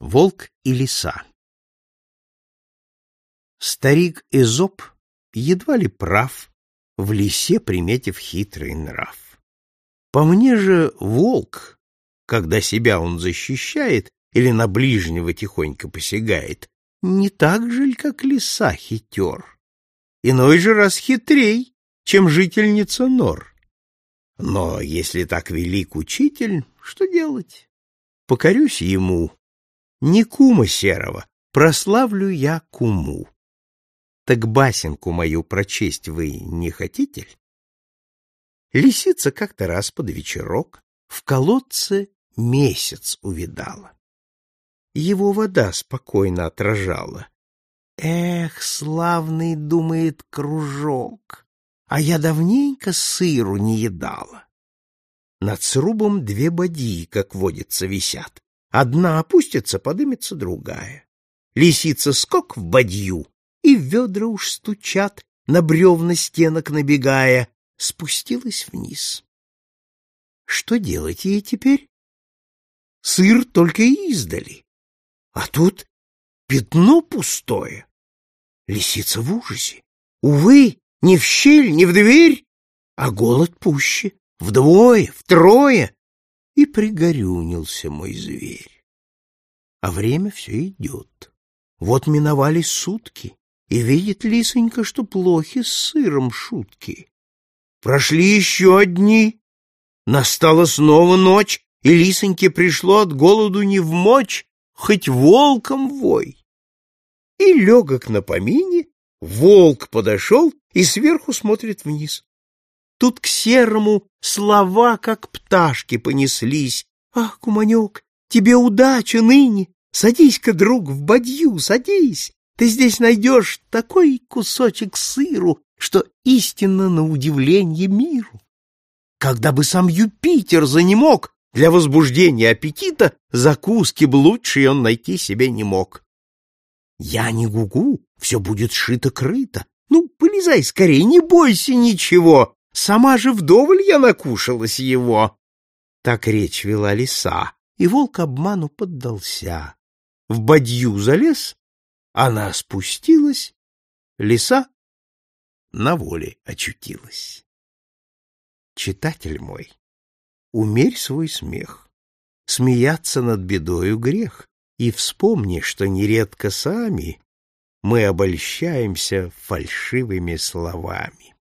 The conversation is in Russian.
Волк и лиса Старик Эзоп едва ли прав, в лисе приметив хитрый нрав. По мне же волк, когда себя он защищает или на ближнего тихонько посягает, не так же, как лиса хитер. Иной же раз хитрей, чем жительница нор. Но если так велик учитель, что делать? Покорюсь ему, не кума серого, прославлю я куму. Так басенку мою прочесть вы не хотите? Лисица как-то раз под вечерок в колодце месяц увидала. Его вода спокойно отражала. Эх, славный, думает кружок, а я давненько сыру не едала. Над срубом две бадьи, как водится, висят. Одна опустится, подымется другая. Лисица скок в бадью, и ведра уж стучат, на бревна стенок набегая, спустилась вниз. Что делать ей теперь? Сыр только издали, а тут пятно пустое. Лисица в ужасе. Увы, не в щель, не в дверь, а голод пуще, вдвое, втрое, и пригорюнился мой зверь. А время все идет. Вот миновали сутки, и видит лисонька, что плохи с сыром шутки. Прошли еще одни, настала снова ночь, и лисоньке пришло от голоду не в мочь, хоть волком вой. И легок на помине, волк подошел и сверху смотрит вниз. Тут к серому слова, как пташки, понеслись. Ах, куманек, тебе удача ныне! Садись-ка, друг, в бадью, садись! Ты здесь найдешь такой кусочек сыру, что истинно на удивление миру. Когда бы сам Юпитер занемог, для возбуждения аппетита закуски б лучшие он найти себе не мог. Я не гугу, все будет шито-крыто. Ну, полезай скорее, не бойся ничего. Сама же вдоволь я накушалась его. Так речь вела лиса, и волк обману поддался. В бадью залез, она спустилась, лиса на воле очутилась. Читатель мой, умерь свой смех. Смеяться над бедою грех, и вспомни, что нередко сами мы обольщаемся фальшивыми словами.